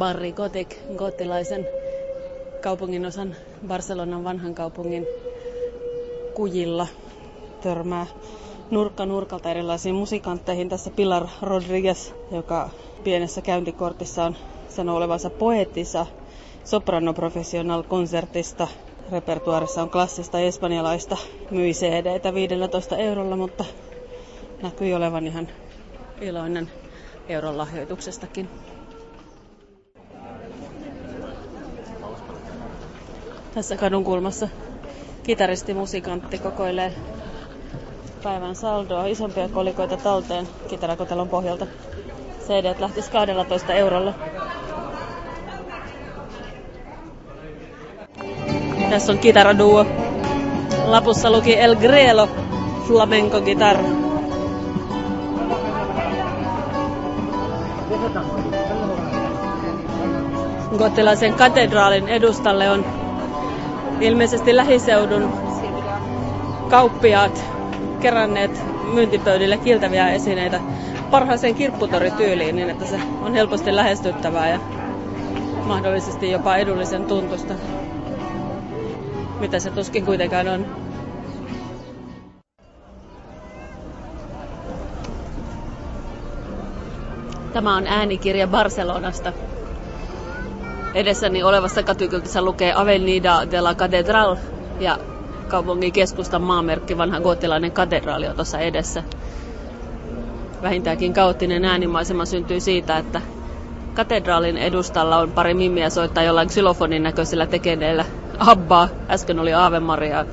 Barri Gotik, gotilaisen kaupunginosan Barcelonan vanhan kaupungin kujilla törmää nurkka nurkalta erilaisiin musikantteihin. Tässä Pilar Rodriguez, joka pienessä käyntikortissa on sanoo olevansa poetissa soprano professional konsertista. Repertuarissa on klassista espanjalaista, myi cd 15 eurolla, mutta näkyy olevan ihan iloinen euron lahjoituksestakin. Tässä kadun kulmassa kitaristi musikantti kokoilee päivän saldoa, isompia kolikoita talteen kitarakotelon pohjalta. CD lähtis 12 eurolla. Tässä on kitaraduo. Lapussa luki El Grelo flamenco gitarra. Gottilaisen katedraalin edustalle on ilmeisesti lähiseudun kauppiaat keränneet myyntipöydille kiltäviä esineitä parhaaseen kirpputorityyliin niin, että se on helposti lähestyttävää ja mahdollisesti jopa edullisen tuntusta. Mitä se tuskin kuitenkaan on. Tämä on äänikirja Barcelonasta. Edessäni olevassa katykyltissä lukee Avenida de la Catedral ja kaupungin keskustan maamerkki, vanha gotilainen katedraali on tuossa edessä. Vähintäänkin kaoottinen äänimaisema syntyy siitä, että katedraalin edustalla on pari mimmiä soittaa jollain xylofonin näköisellä tekeneellä Abbaa. Äsken oli Aave Maria.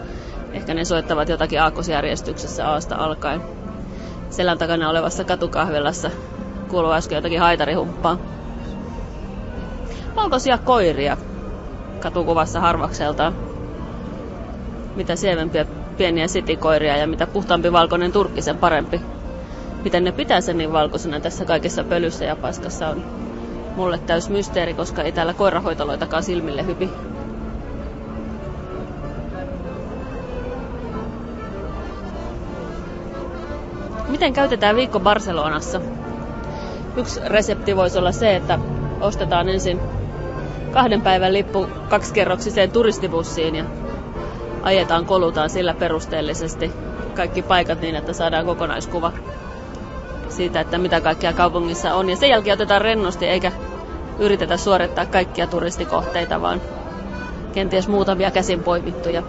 Ehkä ne soittavat jotakin aakkosjärjestyksessä aasta alkaen. Selän takana olevassa katukahvelassa kuuluu äsken jotakin haitarihumppaa. Valkoisia koiria katukuvassa harvakseltaan mitä sievempiä pieniä sitikoiria ja mitä puhtaampi valkoinen turkki, sen parempi. Miten ne pitää sen niin valkoisena tässä kaikessa pölyssä ja paskassa on mulle täys mysteeri, koska ei täällä koirahoitoloitakaan silmille hypi. Miten käytetään viikko Barcelonassa? Yksi resepti voisi olla se, että ostetaan ensin kahden päivän lippu kaksikerroksiseen turistibussiin ja ajetaan, kolutaan sillä perusteellisesti kaikki paikat niin, että saadaan kokonaiskuva siitä, että mitä kaikkea kaupungissa on. Ja sen jälkeen otetaan rennosti eikä yritetä suorittaa kaikkia turistikohteita, vaan kenties muutamia käsin poimittuja.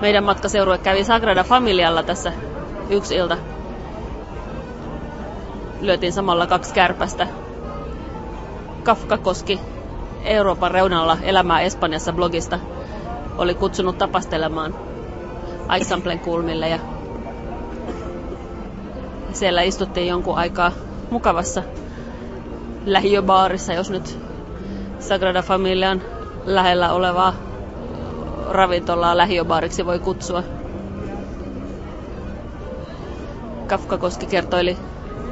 Meidän matkaseurue kävi Sagrada Familialla tässä yksi ilta. Lyötiin samalla kaksi kärpästä. Kafka koski Euroopan reunalla elämää Espanjassa blogista oli kutsunut tapastelemaan Aixamplen kulmille ja siellä istuttiin jonkun aikaa mukavassa lähiöbaarissa, jos nyt Sagrada Familian lähellä olevaa ravintolaa lähiöbaariksi voi kutsua. Kafka Koski kertoili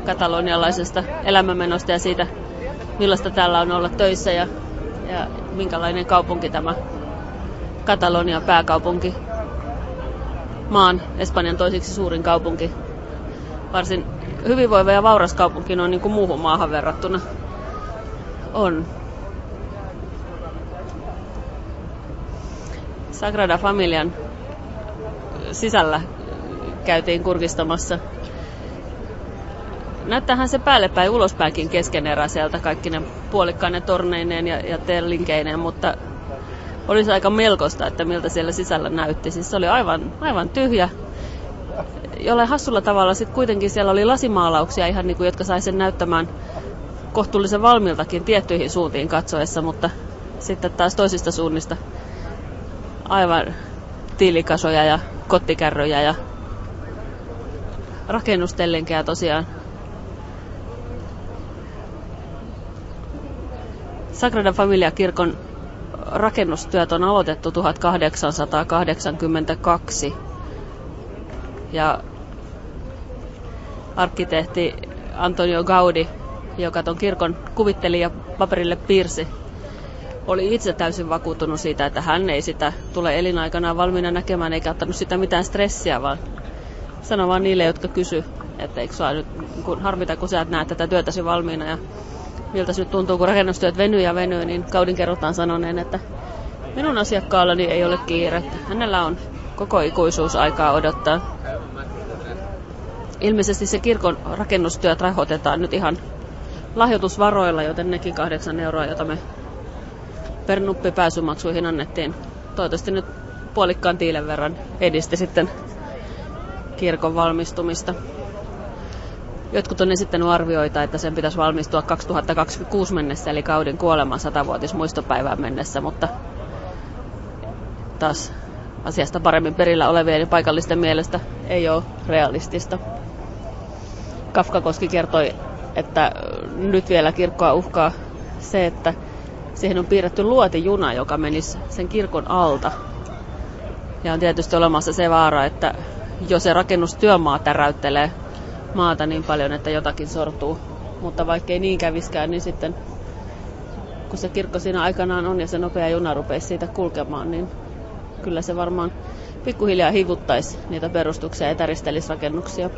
katalonialaisesta elämänmenosta ja siitä, millaista täällä on olla töissä ja, ja minkälainen kaupunki tämä Katalonia pääkaupunki, maan Espanjan toiseksi suurin kaupunki. Varsin hyvinvoiva ja vauras kaupunki noin niin kuin muuhun maahan verrattuna on. Sagrada Familian sisällä käytiin kurkistamassa. Näyttäähän se päälle päin ulospäinkin keskeneräiseltä kaikki ne puolikkainen torneineen ja, ja tellinkeineen, mutta oli se aika melkoista, että miltä siellä sisällä näytti. Siis se oli aivan, aivan tyhjä. Jollain hassulla tavalla sitten kuitenkin siellä oli lasimaalauksia ihan niin kuin, jotka sai sen näyttämään kohtuullisen valmiiltakin tiettyihin suuntiin katsoessa, mutta sitten taas toisista suunnista aivan tiilikasoja ja kottikärryjä ja rakennustellenkejä tosiaan. Sagrada Familia kirkon rakennustyöt on aloitettu 1882 ja arkkitehti Antonio Gaudi, joka tuon kirkon kuvitteli ja paperille piirsi, oli itse täysin vakuuttunut siitä, että hän ei sitä tule elinaikanaan valmiina näkemään eikä ottanut sitä mitään stressiä, vaan sanoi vaan niille, jotka kysy, että eikö sua nyt kun harmita, kun sä et näe tätä työtäsi valmiina. Ja miltä se nyt tuntuu, kun rakennustyöt venyy ja venyy, niin Kaudin kerrotaan sanoneen, että minun asiakkaallani ei ole kiire. Hänellä on koko ikuisuus aikaa odottaa. Ilmeisesti se kirkon rakennustyöt rahoitetaan nyt ihan lahjoitusvaroilla, joten nekin kahdeksan euroa, jota me per nuppi pääsymaksuihin annettiin. Toivottavasti nyt puolikkaan tiilen verran edisti sitten kirkon valmistumista. Jotkut on esittänyt arvioita, että sen pitäisi valmistua 2026 mennessä, eli kauden kuoleman 100-vuotis muistopäivään mennessä, mutta taas asiasta paremmin perillä olevien ja paikallisten mielestä ei ole realistista. Kafkakoski kertoi, että nyt vielä kirkkoa uhkaa se, että siihen on piirretty luotijuna, joka menisi sen kirkon alta. Ja on tietysti olemassa se vaara, että jos se rakennustyömaa täräyttelee maata niin paljon, että jotakin sortuu. Mutta vaikkei niin käviskään, niin sitten kun se kirkko siinä aikanaan on ja se nopea juna rupeisi siitä kulkemaan, niin kyllä se varmaan pikkuhiljaa hivuttaisi niitä perustuksia ja täristelisi rakennuksia.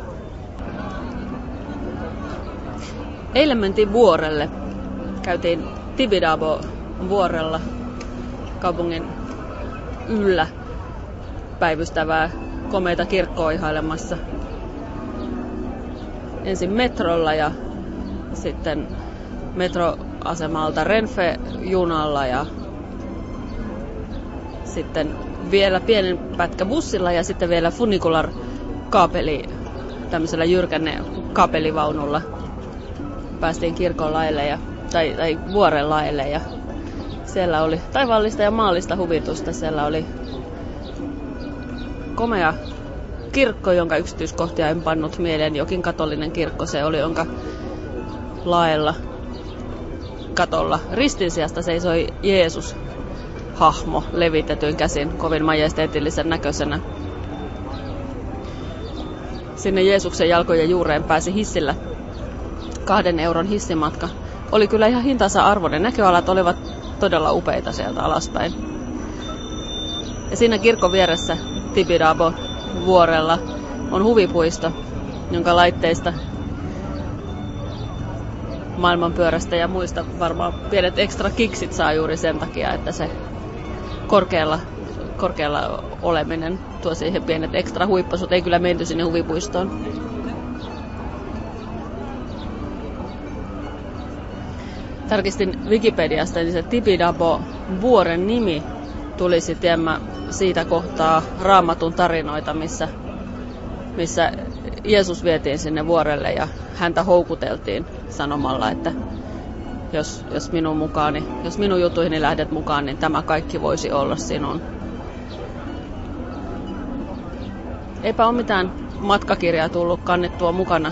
Eilen mentiin vuorelle. Käytiin Tibidabo vuorella kaupungin yllä päivystävää komeita kirkkoa ihailemassa. Ensin metrolla ja sitten metroasemalta Renfe-junalla ja sitten vielä pienen pätkä bussilla ja sitten vielä funicular kaapeli tämmöisellä jyrkänne kaapelivaunulla päästiin kirkon laille ja, tai, tai vuoren laille ja siellä oli taivaallista ja maallista huvitusta. Siellä oli komea kirkko, jonka yksityiskohtia en pannut mieleen. Jokin katolinen kirkko se oli, jonka laella katolla ristin sijasta seisoi Jeesus hahmo levitetyin käsin kovin majesteetillisen näköisenä. Sinne Jeesuksen jalkojen juureen pääsi hissillä kahden euron hissimatka. Oli kyllä ihan hintansa arvoinen. Näköalat olivat todella upeita sieltä alaspäin. Ja siinä kirkon vieressä Tibidabo vuorella on huvipuisto, jonka laitteista maailmanpyörästä ja muista varmaan pienet ekstra kiksit saa juuri sen takia, että se korkealla, korkealla oleminen tuo siihen pienet ekstra huippasut. Ei kyllä menty sinne huvipuistoon. tarkistin Wikipediasta, niin se Tibidabo vuoren nimi tulisi tiemmä siitä kohtaa raamatun tarinoita, missä, missä Jeesus vietiin sinne vuorelle ja häntä houkuteltiin sanomalla, että jos, jos minun mukaani, jos minun jutuihini lähdet mukaan, niin tämä kaikki voisi olla sinun. Eipä ole mitään matkakirjaa tullut kannettua mukana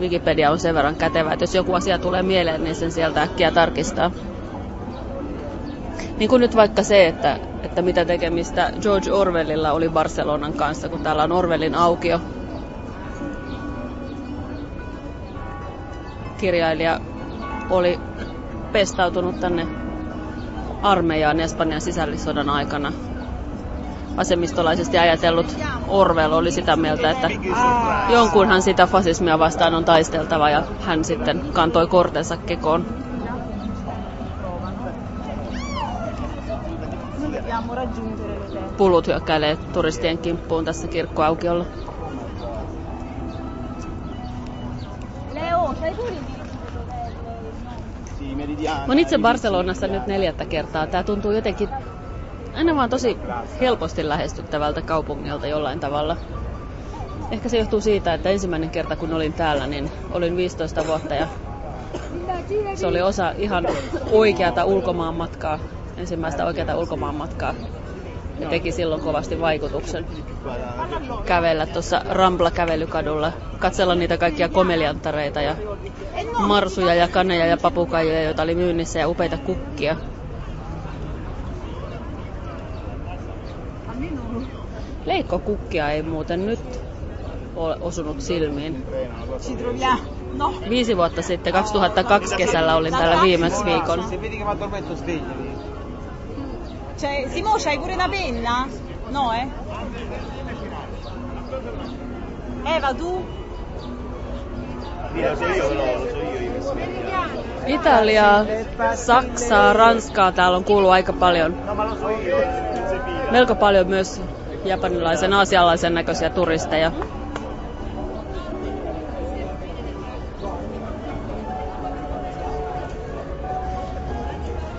Wikipedia on sen verran kätevä, että jos joku asia tulee mieleen, niin sen sieltä äkkiä tarkistaa. Niin kuin nyt vaikka se, että, että mitä tekemistä George Orwellilla oli Barcelonan kanssa, kun täällä on Orwellin aukio. Kirjailija oli pestautunut tänne armeijaan Espanjan sisällissodan aikana vasemmistolaisesti ajatellut Orwell oli sitä mieltä, että jonkunhan sitä fasismia vastaan on taisteltava ja hän sitten kantoi kortensa kekoon. Pulut hyökkäilee turistien kimppuun tässä kirkkoaukiolla. Mä itse Barcelonassa nyt neljättä kertaa. Tää tuntuu jotenkin aina vaan tosi helposti lähestyttävältä kaupungilta jollain tavalla. Ehkä se johtuu siitä, että ensimmäinen kerta kun olin täällä, niin olin 15 vuotta ja se oli osa ihan oikeata ulkomaan matkaa, ensimmäistä oikeata ulkomaan matkaa. Ja teki silloin kovasti vaikutuksen kävellä tuossa Rambla-kävelykadulla, katsella niitä kaikkia komeliantareita ja marsuja ja kaneja ja papukajoja, joita oli myynnissä ja upeita kukkia. Leikkokukkia ei muuten nyt ole osunut silmiin. Viisi vuotta sitten, 2002 kesällä olin täällä viimeksi viikon. Cioè, Simo, c'hai pure da penna? No, eh? Eva, tu? Italiaa, Saksaa, Ranskaa täällä on kuullut aika paljon. Melko paljon myös japanilaisen, aasialaisen näköisiä turisteja.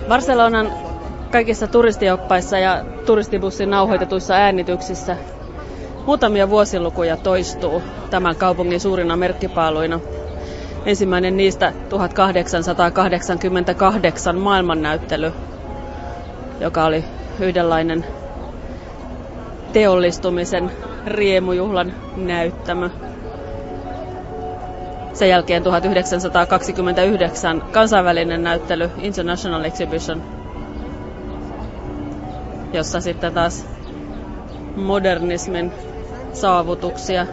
Barcelonan kaikissa turistioppaissa ja turistibussin nauhoitetuissa äänityksissä muutamia vuosilukuja toistuu tämän kaupungin suurina merkkipaaluina. Ensimmäinen niistä 1888 maailmannäyttely, joka oli yhdenlainen teollistumisen riemujuhlan näyttämö. Sen jälkeen 1929 kansainvälinen näyttely International Exhibition, jossa sitten taas modernismin saavutuksia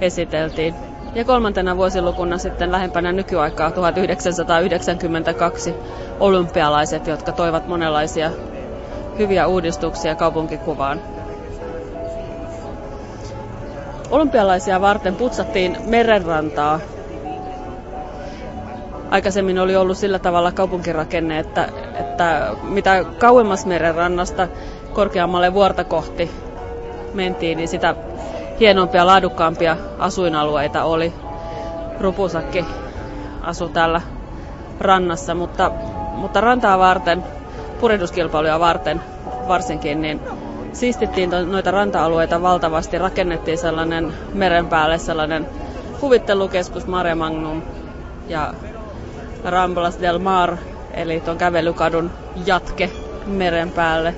esiteltiin. Ja kolmantena vuosilukuna sitten lähempänä nykyaikaa 1992 olympialaiset, jotka toivat monenlaisia hyviä uudistuksia kaupunkikuvaan. Olympialaisia varten putsattiin merenrantaa. Aikaisemmin oli ollut sillä tavalla kaupunkirakenne, että, että mitä kauemmas merenrannasta korkeammalle vuorta kohti mentiin, niin sitä hienompia, laadukkaampia asuinalueita oli. Rupusakki asu täällä rannassa, mutta, mutta rantaa varten, purehduskilpailuja varten varsinkin, niin siistittiin noita ranta-alueita valtavasti, rakennettiin sellainen meren päälle sellainen huvittelukeskus Mare Magnum ja Ramblas del Mar, eli tuon kävelykadun jatke meren päälle,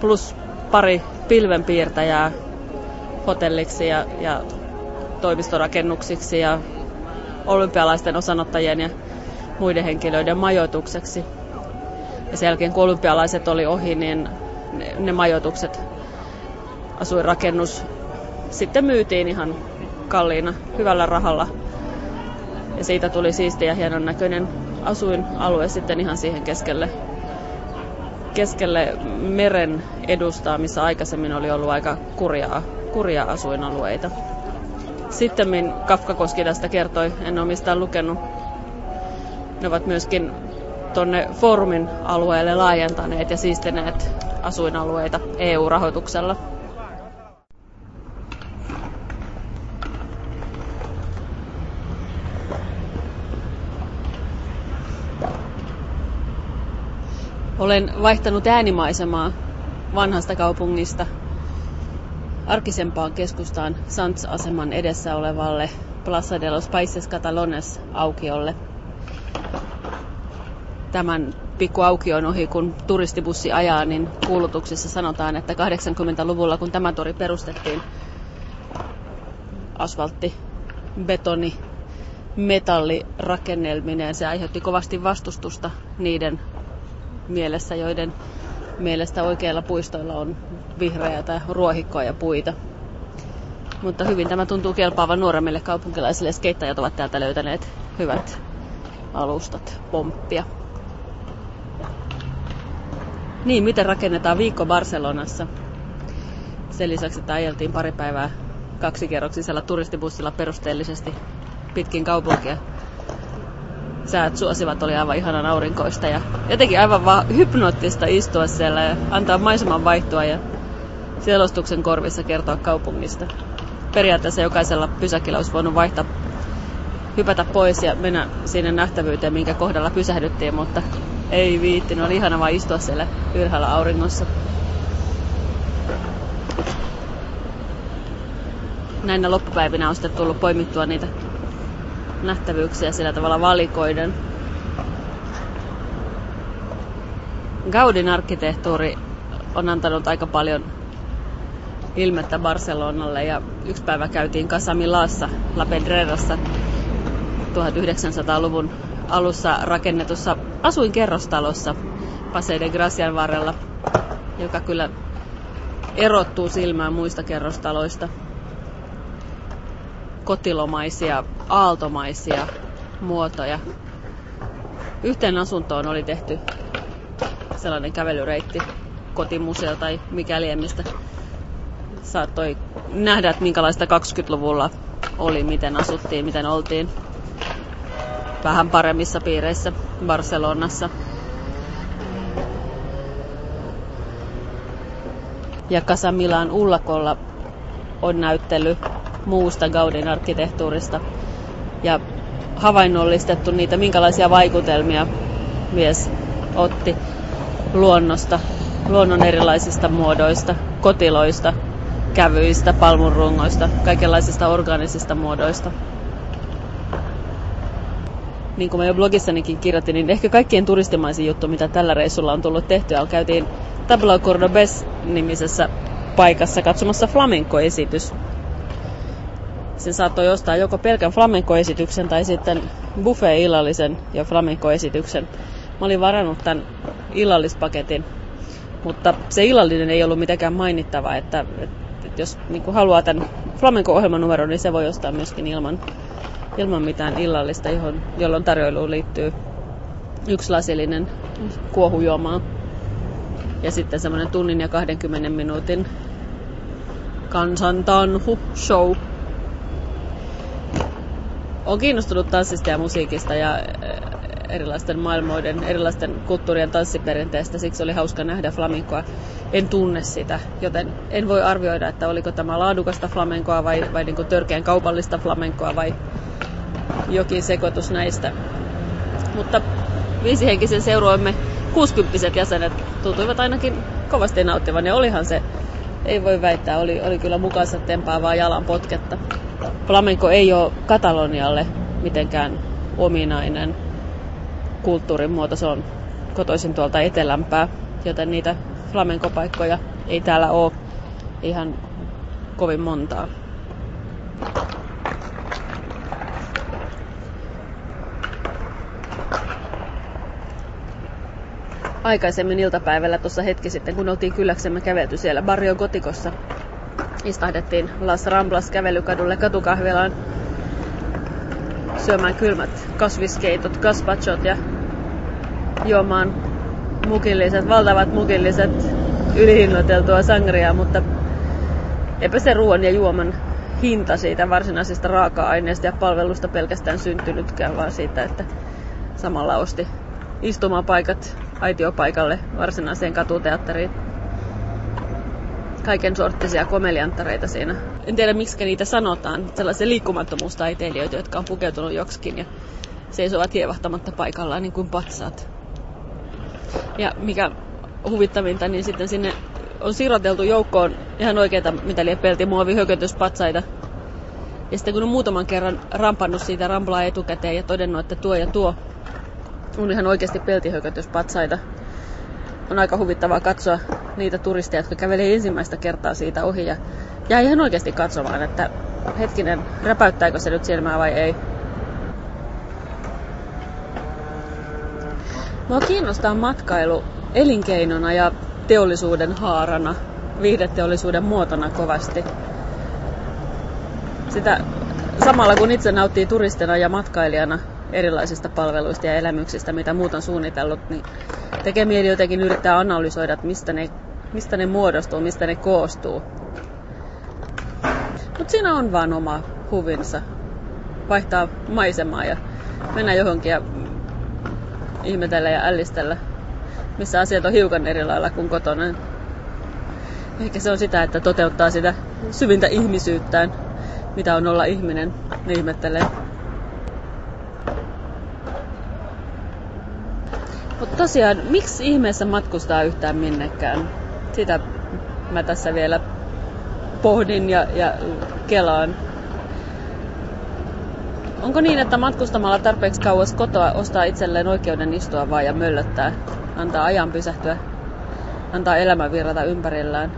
plus pari pilvenpiirtäjää hotelliksi ja, ja toimistorakennuksiksi ja olympialaisten osanottajien ja muiden henkilöiden majoitukseksi. Ja sen jälkeen kun olympialaiset oli ohi, niin ne, ne majoitukset, asuinrakennus sitten myytiin ihan kalliina, hyvällä rahalla. Ja siitä tuli siisti ja hienon näköinen asuinalue sitten ihan siihen keskelle, keskelle meren edustaa, missä aikaisemmin oli ollut aika kurjaa, kurjaa asuinalueita. Sitten Kafka Koski tästä kertoi, en ole mistään lukenut. Ne ovat myöskin tuonne foorumin alueelle laajentaneet ja siistineet asuinalueita EU-rahoituksella. Olen vaihtanut äänimaisemaa vanhasta kaupungista arkisempaan keskustaan Sants-aseman edessä olevalle Plaza de los Paises Catalones aukiolle. Tämän pikku aukion ohi, kun turistibussi ajaa, niin kuulutuksissa sanotaan, että 80-luvulla, kun tämä tori perustettiin, asfaltti, betoni, metallirakennelmineen, se aiheutti kovasti vastustusta niiden mielessä, joiden mielestä oikeilla puistoilla on vihreätä ruohikkoa ja puita. Mutta hyvin tämä tuntuu kelpaavan nuoremmille kaupunkilaisille. Skeittajat ovat täältä löytäneet hyvät alustat pomppia. Niin, miten rakennetaan viikko Barcelonassa? Sen lisäksi, että ajeltiin pari päivää kaksikerroksisella turistibussilla perusteellisesti pitkin kaupunkia. Säät suosivat, oli aivan ihanan aurinkoista ja jotenkin aivan vaan hypnoottista istua siellä ja antaa maiseman vaihtua ja selostuksen korvissa kertoa kaupungista. Periaatteessa jokaisella pysäkillä olisi voinut vaihtaa, hypätä pois ja mennä sinne nähtävyyteen, minkä kohdalla pysähdyttiin, mutta ei viittinyt, oli ihana vaan istua siellä ylhäällä auringossa. Näinä loppupäivinä on sitten tullut poimittua niitä nähtävyyksiä sillä tavalla valikoiden. Gaudin arkkitehtuuri on antanut aika paljon ilmettä Barcelonalle ja yksi päivä käytiin Casamilassa La Pedrerassa 1900-luvun alussa rakennetussa asuinkerrostalossa Paseo de Gracian varrella, joka kyllä erottuu silmään muista kerrostaloista. Kotilomaisia, aaltomaisia muotoja. Yhteen asuntoon oli tehty sellainen kävelyreitti kotimuseo tai mikäli mistä saattoi nähdä, että minkälaista 20-luvulla oli, miten asuttiin, miten oltiin vähän paremmissa piireissä Barcelonassa. Ja Casa Milan Ullakolla on näyttely muusta Gaudin arkkitehtuurista ja havainnollistettu niitä, minkälaisia vaikutelmia mies otti luonnosta, luonnon erilaisista muodoista, kotiloista, kävyistä, palmunrungoista, kaikenlaisista orgaanisista muodoista. Niin kuin mä jo blogissanikin kirjoitin, niin ehkä kaikkien turistimaisin juttu, mitä tällä reissulla on tullut tehtyä, on käytiin Tabla Cordobes nimisessä paikassa katsomassa flamenco-esitys. Sen saattoi ostaa joko pelkän flamenco-esityksen tai sitten buffet-illallisen ja flamenco-esityksen. Mä olin varannut tämän illallispaketin, mutta se illallinen ei ollut mitenkään mainittava, että, että, että jos niin haluaa tämän flamenco-ohjelmanumeron, niin se voi ostaa myöskin ilman, ilman mitään illallista, johon, jolloin tarjoiluun liittyy yksi lasillinen kuohujuomaa ja sitten semmoinen tunnin ja 20 minuutin kansantanhu show. Olen kiinnostunut tanssista ja musiikista ja eh, erilaisten maailmoiden, erilaisten kulttuurien tanssiperinteestä, siksi oli hauska nähdä flamenkoa. En tunne sitä, joten en voi arvioida, että oliko tämä laadukasta flamenkoa vai, vai niin törkeän kaupallista flamenkoa vai jokin sekoitus näistä. Mutta viisihenkisen seuroimme 60 jäsenet tuntuivat ainakin kovasti nauttivan ja olihan se, ei voi väittää, oli, oli kyllä mukaansa tempaavaa jalan potketta. Flamenco ei ole Katalonialle mitenkään ominainen kulttuurin muoto, se on kotoisin tuolta etelämpää, joten niitä flamenco-paikkoja ei täällä ole ihan kovin montaa. aikaisemmin iltapäivällä tuossa hetki sitten, kun oltiin kylläksemme kävelty siellä Barrio Gotikossa. Istahdettiin Las Ramblas kävelykadulle katukahvilaan syömään kylmät kasviskeitot, kaspachot ja juomaan mukilliset, valtavat mukilliset ylihinnoiteltua sangriaa, mutta eipä se ruoan ja juoman hinta siitä varsinaisesta raaka-aineesta ja palvelusta pelkästään syntynytkään, vaan siitä, että samalla osti istumapaikat aitiopaikalle varsinaiseen katuteatteriin. Kaiken sorttisia komelianttareita siinä. En tiedä miksi niitä sanotaan, sellaisia liikkumattomuustaiteilijoita, jotka on pukeutunut joksikin ja seisovat hievahtamatta paikallaan niin kuin patsaat. Ja mikä huvittavinta, niin sitten sinne on siroteltu joukkoon ihan oikeita, mitä lie peltimuovi hökötyspatsaita. Ja sitten kun on muutaman kerran rampannut siitä ramplaa etukäteen ja todennut, että tuo ja tuo on ihan oikeasti peltihökötyspatsaita. On aika huvittavaa katsoa niitä turisteja, jotka kävelee ensimmäistä kertaa siitä ohi ja jää ihan oikeasti katsomaan, että hetkinen, räpäyttääkö se nyt silmää vai ei. Mua kiinnostaa matkailu elinkeinona ja teollisuuden haarana, viihdeteollisuuden muotona kovasti. Sitä samalla kun itse nauttii turistina ja matkailijana erilaisista palveluista ja elämyksistä, mitä muut on suunnitellut, niin tekee mieli jotenkin yrittää analysoida, että mistä ne, mistä ne muodostuu, mistä ne koostuu. Mutta siinä on vaan oma huvinsa. Vaihtaa maisemaa ja mennä johonkin ja ihmetellä ja ällistellä, missä asiat on hiukan eri lailla kuin kotona. Ehkä se on sitä, että toteuttaa sitä syvintä ihmisyyttään, mitä on olla ihminen, niin ihmettelee. Mutta tosiaan, miksi ihmeessä matkustaa yhtään minnekään? Sitä mä tässä vielä pohdin ja, ja kelaan. Onko niin, että matkustamalla tarpeeksi kauas kotoa ostaa itselleen oikeuden istua vaan ja möllöttää? Antaa ajan pysähtyä? Antaa elämän virrata ympärillään?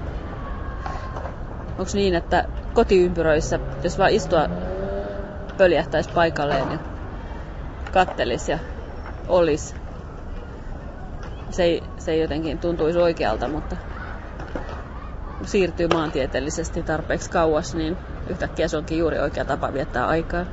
Onko niin, että kotiympyröissä, jos vaan istua pöljähtäisi paikalleen ja kattelisi ja olisi, se ei, se ei jotenkin tuntuisi oikealta, mutta siirtyy maantieteellisesti tarpeeksi kauas, niin yhtäkkiä se onkin juuri oikea tapa viettää aikaa.